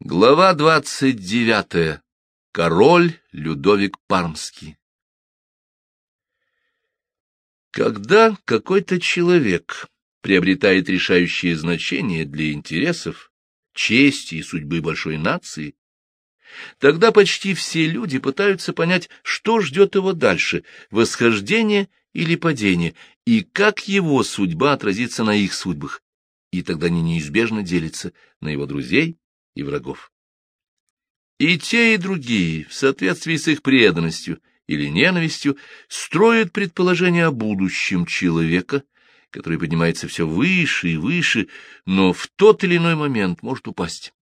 Глава двадцать девятая. Король Людовик Пармский. Когда какой-то человек приобретает решающее значение для интересов, чести и судьбы большой нации, тогда почти все люди пытаются понять, что ждет его дальше — восхождение или падение, и как его судьба отразится на их судьбах, и тогда они неизбежно делятся на его друзей и врагов. И те, и другие, в соответствии с их преданностью или ненавистью, строят предположения о будущем человека, который поднимается все выше и выше, но в тот или иной момент может упасть.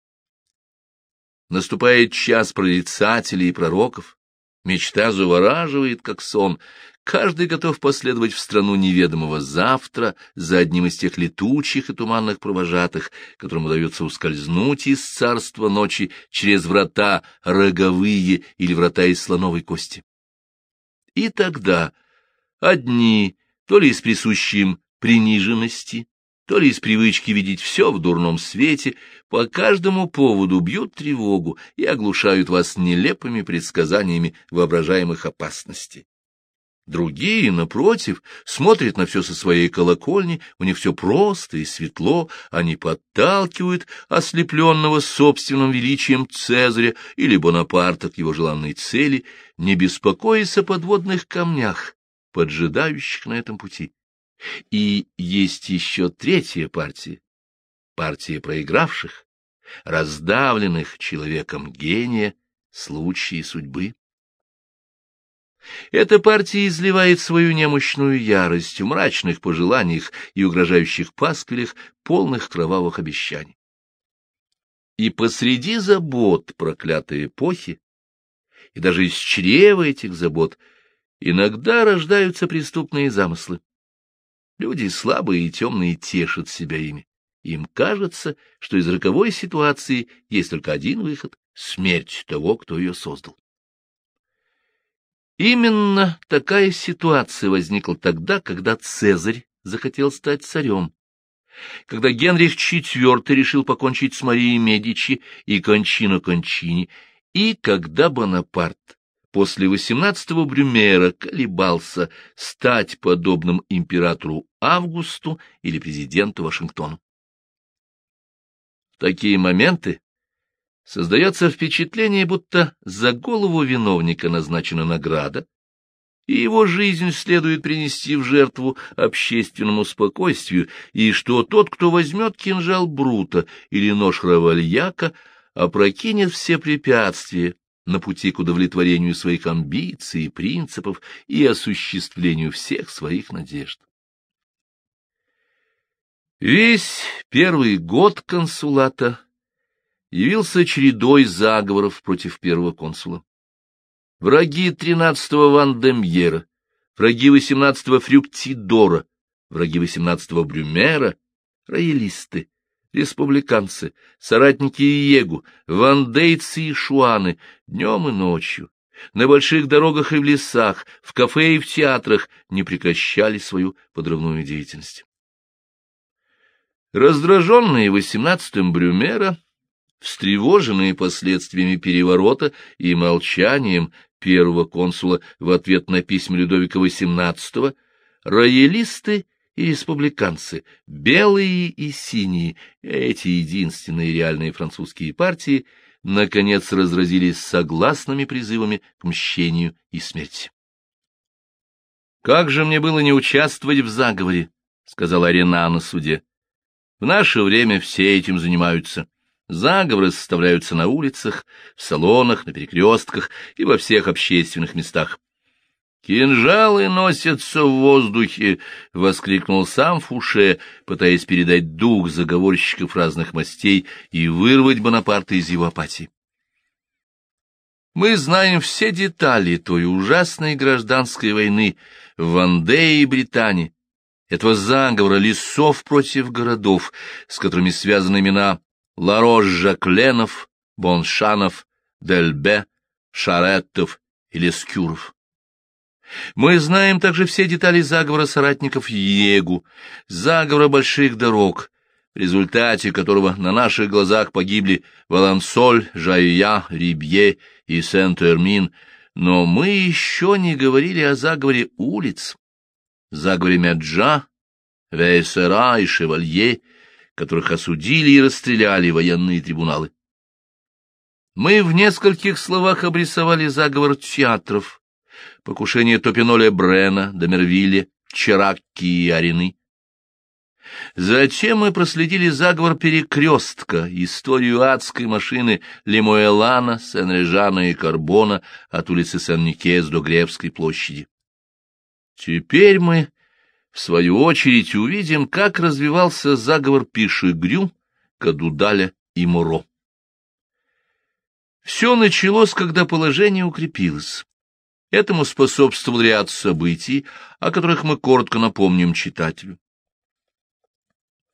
Наступает час прорицателей и пророков, мечта завораживает, как сон, Каждый готов последовать в страну неведомого завтра за одним из тех летучих и туманных провожатых, которым удается ускользнуть из царства ночи через врата роговые или врата из слоновой кости. И тогда одни, то ли из присущей им приниженности, то ли из привычки видеть все в дурном свете, по каждому поводу бьют тревогу и оглушают вас нелепыми предсказаниями воображаемых опасностей. Другие, напротив, смотрят на все со своей колокольни, у них все просто и светло, они подталкивают ослепленного собственным величием Цезаря или Бонапарта к его желанной цели, не беспокоясь о подводных камнях, поджидающих на этом пути. И есть еще третья партия, партия проигравших, раздавленных человеком гения, случаи судьбы. Эта партия изливает свою немощную ярость в мрачных пожеланиях и угрожающих пасквилях, полных кровавых обещаний. И посреди забот проклятой эпохи, и даже из чрева этих забот, иногда рождаются преступные замыслы. Люди слабые и темные тешат себя ими. Им кажется, что из роковой ситуации есть только один выход — смерть того, кто ее создал. Именно такая ситуация возникла тогда, когда Цезарь захотел стать царем, когда Генрих IV решил покончить с Марией Медичи и Кончино Кончини, и когда Бонапарт после восемнадцатого Брюмера колебался стать подобным императору Августу или президенту Вашингтону. В такие моменты Создается впечатление, будто за голову виновника назначена награда, и его жизнь следует принести в жертву общественному спокойствию, и что тот, кто возьмет кинжал Брута или нож Равальяка, опрокинет все препятствия на пути к удовлетворению своих амбиций и принципов и осуществлению всех своих надежд. Весь первый год консулата явился чередой заговоров против первого консула. Враги тринадцатого Вандемьера, враги восемнадцатого Фрюктидора, враги восемнадцатого Брюмера, роялисты, республиканцы, соратники Иегу, вандейцы и шуаны, днем и ночью, на больших дорогах и в лесах, в кафе и в театрах не прекращали свою подрывную деятельность. Раздраженные восемнадцатым Брюмера, встревоженные последствиями переворота и молчанием первого консула в ответ на письма Людовика XVIII, роялисты и республиканцы, белые и синие, эти единственные реальные французские партии, наконец разразились согласными призывами к мщению и смерти. «Как же мне было не участвовать в заговоре?» — сказала Арена на суде. «В наше время все этим занимаются. Заговоры составляются на улицах, в салонах, на перекрестках и во всех общественных местах. «Кинжалы носятся в воздухе!» — воскликнул сам Фуше, пытаясь передать дух заговорщиков разных мастей и вырвать Бонапарта из его апатии. Мы знаем все детали той ужасной гражданской войны в Вандее и Британии, этого заговора лесов против городов, с которыми связаны имена Ларош-Жакленов, Боншанов, Дельбе, Шареттов и Лескюров. Мы знаем также все детали заговора соратников Егу, заговора больших дорог, в результате которого на наших глазах погибли Валансоль, Жайя, Рибье и Сент-Эрмин, но мы еще не говорили о заговоре улиц, заговоре Меджа, Вейсера и Шевалье, которых осудили и расстреляли военные трибуналы. Мы в нескольких словах обрисовали заговор театров, покушение Топиноля Брена, Домервилля, Чаракки и Арины. Затем мы проследили заговор перекрестка, историю адской машины Лемуэлана, Сен-Режана и Карбона от улицы Сен-Никес до Гревской площади. Теперь мы, в свою очередь, увидим, как развивался заговор Пиши-Грю, Кадудаля и Муро. Все началось, когда положение укрепилось. Этому способствовал ряд событий, о которых мы коротко напомним читателю.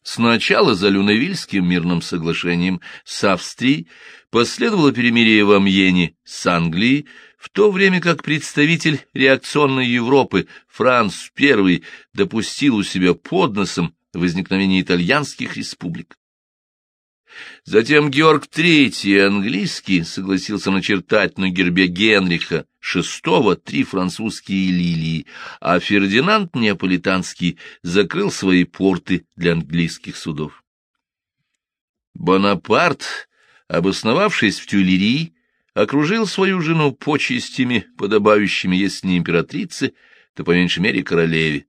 Сначала за Люневильским мирным соглашением с Австрией последовало перемирие в Амьене с Англией, в то время как представитель реакционной Европы Франц I допустил у себя под носом возникновение итальянских республик. Затем Георг III английский согласился начертать на гербе Генриха VI три французские лилии, а Фердинанд Неаполитанский закрыл свои порты для английских судов. Бонапарт, обосновавшись в Тюильрии, окружил свою жену почестями, подобающими, если не императрице, то по меньшей мере королеве.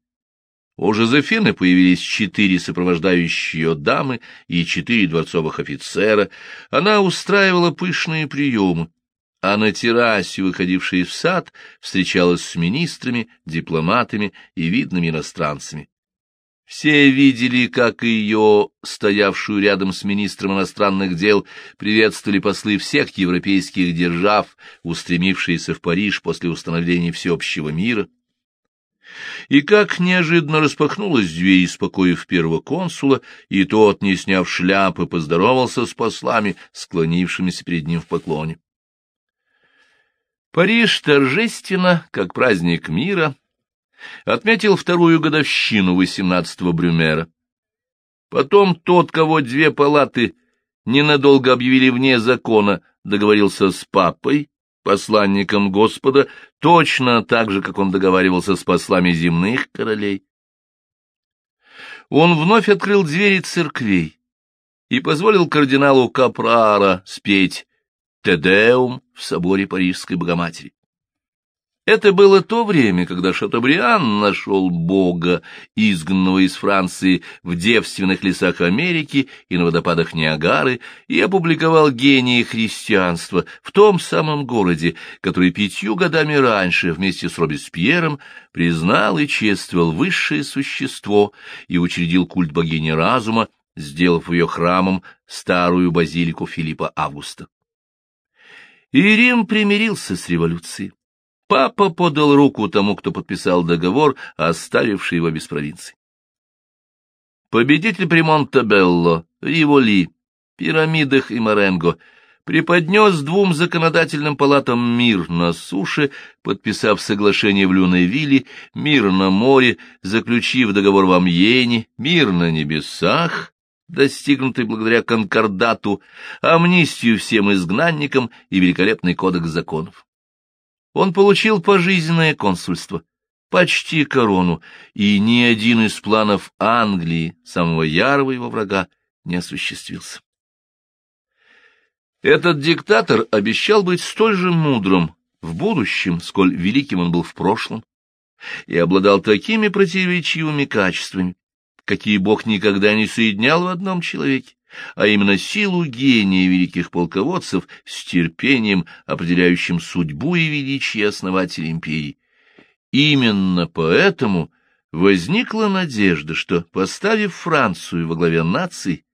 У Жозефины появились четыре сопровождающие ее дамы и четыре дворцовых офицера. Она устраивала пышные приемы, а на террасе, выходившей в сад, встречалась с министрами, дипломатами и видными иностранцами. Все видели, как ее, стоявшую рядом с министром иностранных дел, приветствовали послы всех европейских держав, устремившиеся в Париж после установления всеобщего мира. И как неожиданно распахнулась дверь из покоев первого консула, и тот, не сняв шляпы, поздоровался с послами, склонившимися перед ним в поклоне. Париж торжественно, как праздник мира, отметил вторую годовщину восемнадцатого Брюмера. Потом тот, кого две палаты ненадолго объявили вне закона, договорился с папой, посланником Господа, точно так же, как он договаривался с послами земных королей. Он вновь открыл двери церквей и позволил кардиналу Капрара спеть «Тедеум» в соборе Парижской Богоматери. Это было то время, когда Шатобриан нашел Бога, изгнанного из Франции в девственных лесах Америки и на водопадах Ниагары, и опубликовал гении христианства в том самом городе, который пятью годами раньше вместе с Робеспьером признал и чествовал высшее существо и учредил культ богини разума, сделав ее храмом старую базилику Филиппа Августа. И Рим примирился с революцией. Папа подал руку тому, кто подписал договор, оставивший его без провинции. Победитель при Монтебелло, Риволи, Пирамидах и Маренго преподнес двум законодательным палатам мир на суше, подписав соглашение в Люневилле, мир на море, заключив договор в Амьене, мир на небесах, достигнутый благодаря конкордату, амнистию всем изгнанникам и великолепный кодекс законов. Он получил пожизненное консульство, почти корону, и ни один из планов Англии, самого ярого его врага, не осуществился. Этот диктатор обещал быть столь же мудрым в будущем, сколь великим он был в прошлом, и обладал такими противоречивыми качествами, какие Бог никогда не соединял в одном человеке а именно силу гения великих полководцев с терпением, определяющим судьбу и величие основателя империи. Именно поэтому возникла надежда, что, поставив Францию во главе нации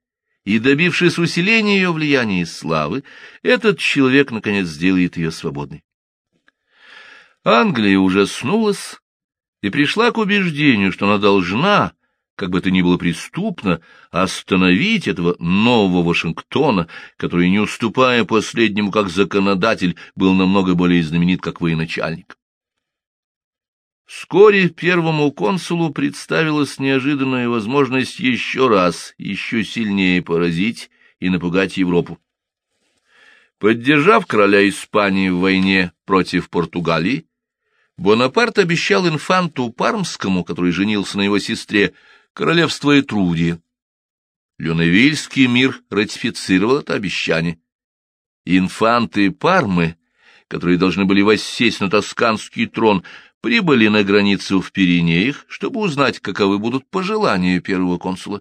и добившись усиления ее влияния и славы, этот человек, наконец, сделает ее свободной. Англия ужаснулась и пришла к убеждению, что она должна как бы это ни было преступно, остановить этого нового Вашингтона, который, не уступая последнему как законодатель, был намного более знаменит как военачальник. Вскоре первому консулу представилась неожиданная возможность еще раз, еще сильнее поразить и напугать Европу. Поддержав короля Испании в войне против Португалии, Бонапарт обещал инфанту Пармскому, который женился на его сестре, королевство Этрудия. Люневильский мир ратифицировал это обещание. Инфанты Пармы, которые должны были воссесть на тосканский трон, прибыли на границу в Пиренеях, чтобы узнать, каковы будут пожелания первого консула.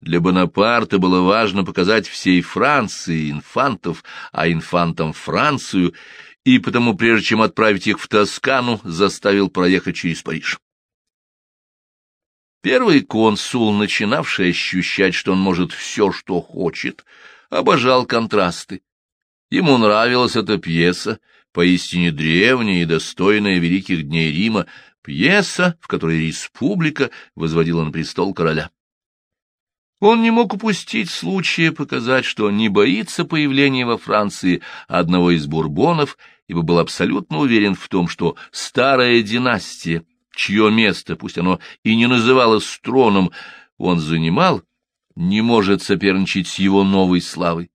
Для Бонапарта было важно показать всей Франции инфантов, а инфантам Францию, и потому, прежде чем отправить их в Тоскану, заставил проехать через Париж. Первый консул, начинавший ощущать, что он может все, что хочет, обожал контрасты. Ему нравилась эта пьеса, поистине древняя и достойная великих дней Рима, пьеса, в которой республика возводила на престол короля. Он не мог упустить случая показать, что не боится появления во Франции одного из бурбонов, ибо был абсолютно уверен в том, что старая династия — чье место, пусть оно и не называлось троном, он занимал, не может соперничать с его новой славой.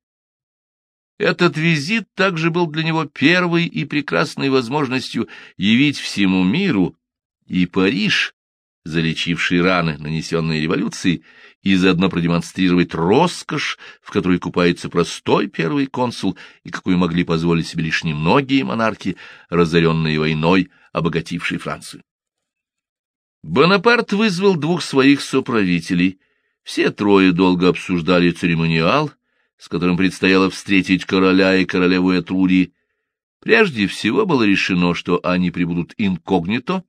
Этот визит также был для него первой и прекрасной возможностью явить всему миру и Париж, залечивший раны, нанесенные революцией, и заодно продемонстрировать роскошь, в которой купается простой первый консул, и какую могли позволить себе лишь немногие монархи, разоренные войной, обогатившие Францию. Бонапарт вызвал двух своих соправителей. Все трое долго обсуждали церемониал, с которым предстояло встретить короля и королеву Этрурии. Прежде всего было решено, что они прибудут инкогнито,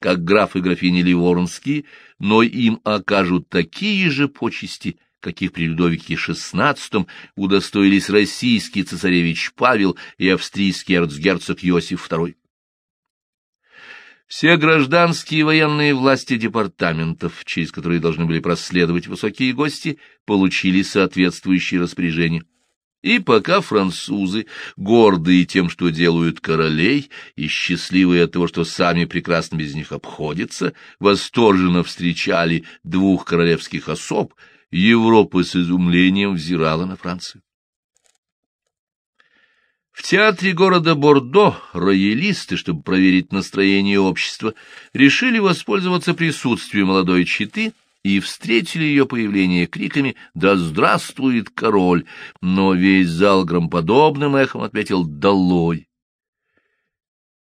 как граф и графиня Ливорнские, но им окажут такие же почести, каких при Людовике XVI удостоились российский цесаревич Павел и австрийский эрцгерцог Иосиф II. Все гражданские и военные власти департаментов, через которые должны были проследовать высокие гости, получили соответствующие распоряжения. И пока французы, гордые тем, что делают королей, и счастливые от того, что сами прекрасно без них обходятся, восторженно встречали двух королевских особ, Европа с изумлением взирала на Францию. В театре города Бордо роялисты, чтобы проверить настроение общества, решили воспользоваться присутствием молодой четы и встретили ее появление криками «Да здравствует король!», но весь зал громподобным эхом ответил «Долой!».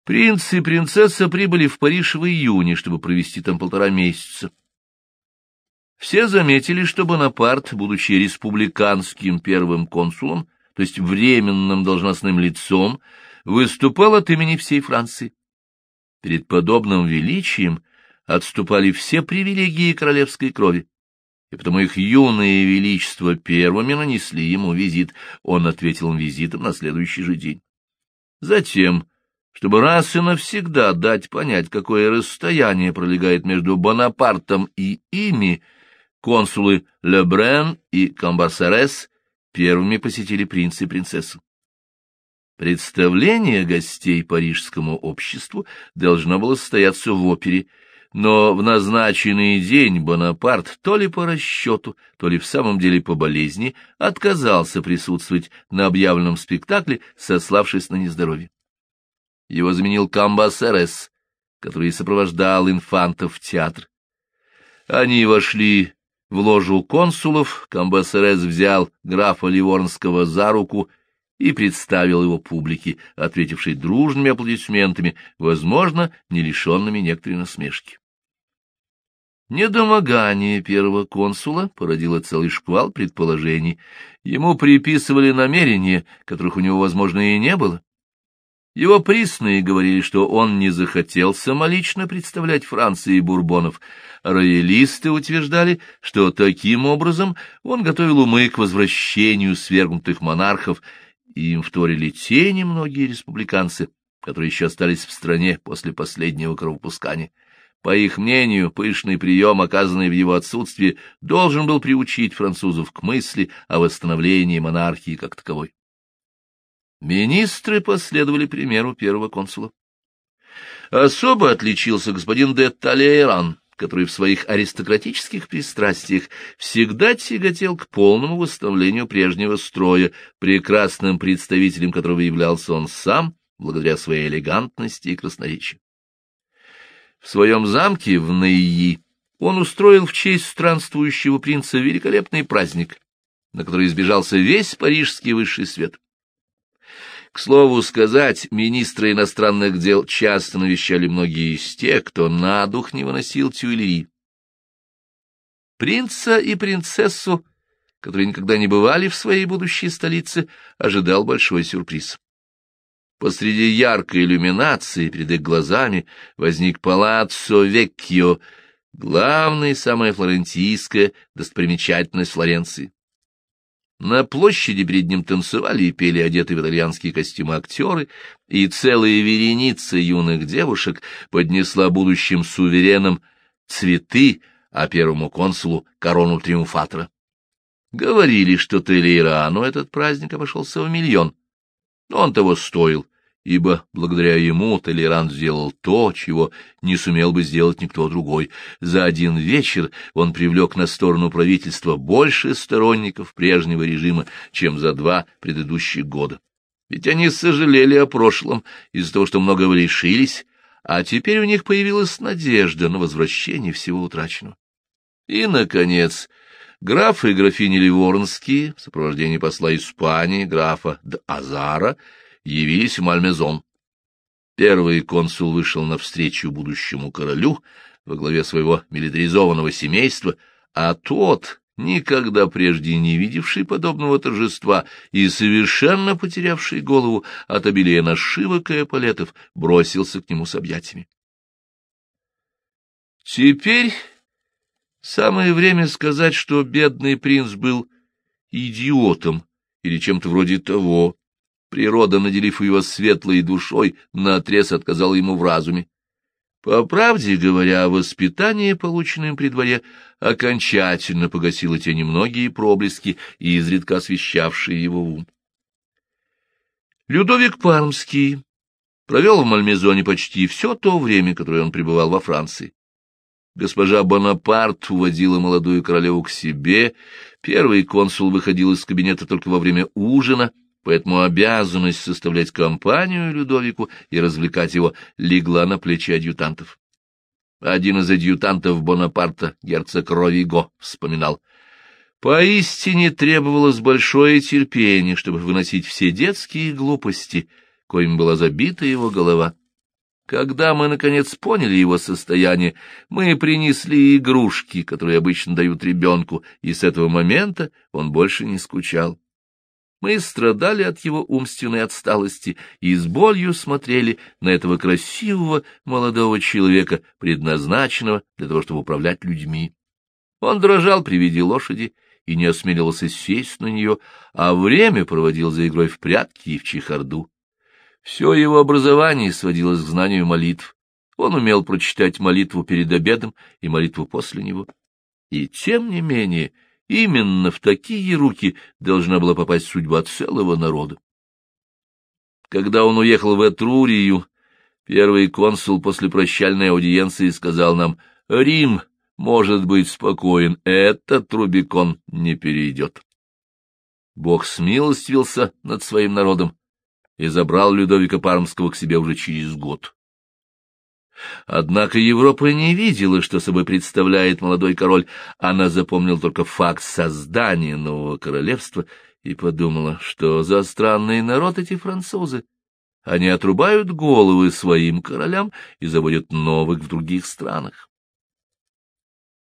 Принц и принцесса прибыли в Париж в июне, чтобы провести там полтора месяца. Все заметили, что Бонапарт, будучи республиканским первым консулом, то есть временным должностным лицом, выступал от имени всей Франции. Перед подобным величием отступали все привилегии королевской крови, и потому их юное величество первыми нанесли ему визит, он ответил им визитом на следующий же день. Затем, чтобы раз и навсегда дать понять, какое расстояние пролегает между Бонапартом и ими, консулы Лебрен и Камбарсерес первыми посетили принц и принцессу. Представление гостей парижскому обществу должно было состояться в опере, но в назначенный день Бонапарт то ли по расчету, то ли в самом деле по болезни отказался присутствовать на объявленном спектакле, сославшись на нездоровье. Его заменил Камбасерес, который сопровождал инфантов в театр. Они вошли в ложу консулов Камбасерес взял графа Ливорнского за руку и представил его публике, ответившей дружными аплодисментами, возможно, не лишенными некоторой насмешки. Недомогание первого консула породило целый шквал предположений. Ему приписывали намерения, которых у него, возможно, и не было. Его присные говорили, что он не захотел самолично представлять Франции бурбонов. Роялисты утверждали, что таким образом он готовил умы к возвращению свергнутых монархов, и им вторили те немногие республиканцы, которые еще остались в стране после последнего кровопускания. По их мнению, пышный прием, оказанный в его отсутствии, должен был приучить французов к мысли о восстановлении монархии как таковой. Министры последовали примеру первого консула. Особо отличился господин де Талейран, который в своих аристократических пристрастиях всегда тяготел к полному восстановлению прежнего строя, прекрасным представителем которого являлся он сам, благодаря своей элегантности и красноречию. В своем замке в Нейи он устроил в честь странствующего принца великолепный праздник, на который избежался весь парижский высший свет. К слову сказать, министры иностранных дел часто навещали многие из тех, кто на дух не выносил тюльри. Принца и принцессу, которые никогда не бывали в своей будущей столице, ожидал большой сюрприз. Посреди яркой иллюминации перед их глазами возник палаццо Веккио, главная самая флорентийская достопримечательность Флоренции. На площади перед ним танцевали и пели одетые в итальянские костюмы актеры, и целая вереница юных девушек поднесла будущим суверенам цветы, а первому консулу — корону триумфатора. Говорили, что Телейрану этот праздник обошелся в миллион, но он того стоил, ибо благодаря ему Толерант сделал то, чего не сумел бы сделать никто другой. За один вечер он привлек на сторону правительства больше сторонников прежнего режима, чем за два предыдущих года. Ведь они сожалели о прошлом из-за того, что многого лишились, а теперь у них появилась надежда на возвращение всего утраченного. И, наконец, граф и графиня Ливорнские в сопровождении посла Испании, графа Азара, явились в Мальмезон. Первый консул вышел навстречу будущему королю во главе своего милитаризованного семейства, а тот, никогда прежде не видевший подобного торжества и совершенно потерявший голову от обилия нашивок и эполетов, бросился к нему с объятиями. Теперь самое время сказать, что бедный принц был идиотом или чем-то вроде того, Природа, наделив его светлой душой, наотрез отказала ему в разуме. По правде говоря, воспитание, полученное при дворе, окончательно погасило те немногие проблески, изредка освещавшие его ум. Людовик Пармский провел в Мальмезоне почти все то время, которое он пребывал во Франции. Госпожа Бонапарт уводила молодую королеву к себе, первый консул выходил из кабинета только во время ужина — поэтому обязанность составлять компанию Людовику и развлекать его легла на плечи адъютантов. Один из адъютантов Бонапарта, герцог Ровиго, вспоминал, «Поистине требовалось большое терпение, чтобы выносить все детские глупости, коим была забита его голова. Когда мы, наконец, поняли его состояние, мы принесли игрушки, которые обычно дают ребенку, и с этого момента он больше не скучал. Мы страдали от его умственной отсталости и с болью смотрели на этого красивого молодого человека, предназначенного для того, чтобы управлять людьми. Он дрожал при виде лошади и не осмеливался сесть на нее, а время проводил за игрой в прятки и в чехарду. Все его образование сводилось к знанию молитв. Он умел прочитать молитву перед обедом и молитву после него. И тем не менее Именно в такие руки должна была попасть судьба целого народа. Когда он уехал в Этрурию, первый консул после прощальной аудиенции сказал нам, «Рим может быть спокоен, этот Рубикон не перейдет». Бог смилостивился над своим народом и забрал Людовика Пармского к себе уже через год. Однако Европа не видела, что собой представляет молодой король. Она запомнила только факт создания нового королевства и подумала, что за странный народ эти французы. Они отрубают головы своим королям и заводят новых в других странах.